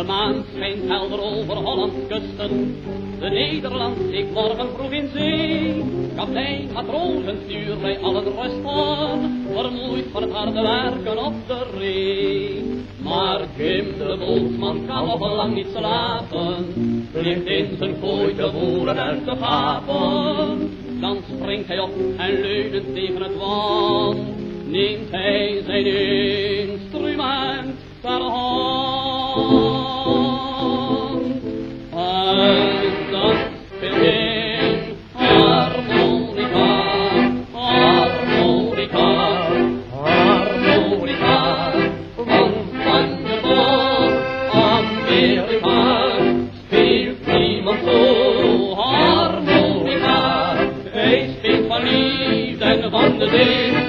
De maan schijnt helder over Hollands kusten. De Nederlandse ik morgen provincie, in zee. Kaptein, matrozen, stuur mij allen rusten. Vermoeid voor het harde werken op de ree. Maar Kim de Bootsman kan nog lang niet slapen. Ligt in zijn kooi te voeren en te gapen. Dan springt hij op en leunend tegen het wand. Neemt hij zijn instrument ter hand. Hij speelt van liefde en van de zee,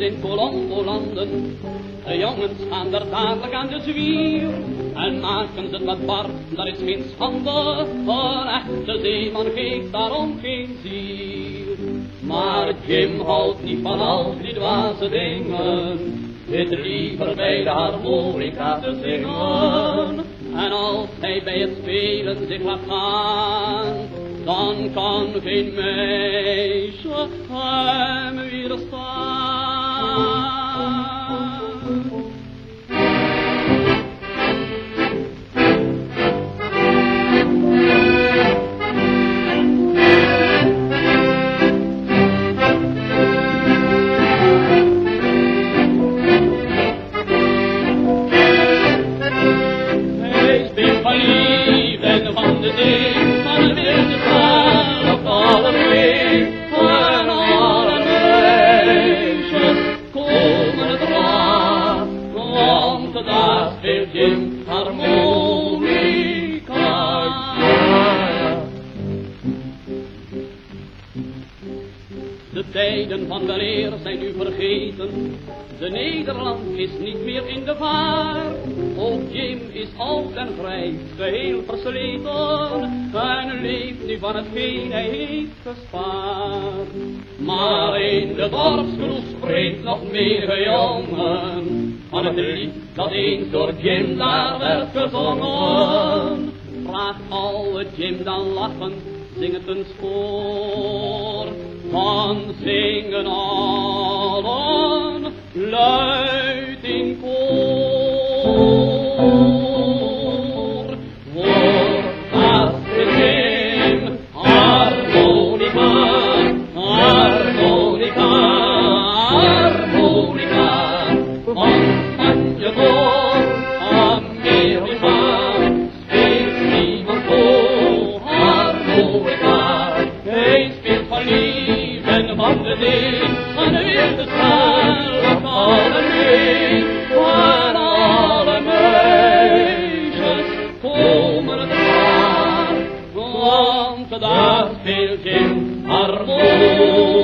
in Colombo landen. De jongens gaan er dadelijk aan de zwier. En maken ze het met bar, dat is geen schande. Een echte zeeman geeft daarom geen zier. Maar Jim houdt niet van al die dwaze dingen. Zit liever bij de harmonica te zingen. En als hij bij het spelen zich laat gaan, dan kan geen meisje hem weerstaan. Jim harmonica. De tijden van de leer zijn nu vergeten. De Nederland is niet meer in de vaar. Ook Jim is oud en grijs, geheel versleten. En leeft nu van hetgeen hij heeft gespaard. Maar in de dorpskroeg spreekt nog meer jongen. Van het lied dat eens door Jim daar werd gezongen. Vraagt oude Jim dan lachend, zing het een spoor. Dan zingen allen daar speelt Jim harmonica.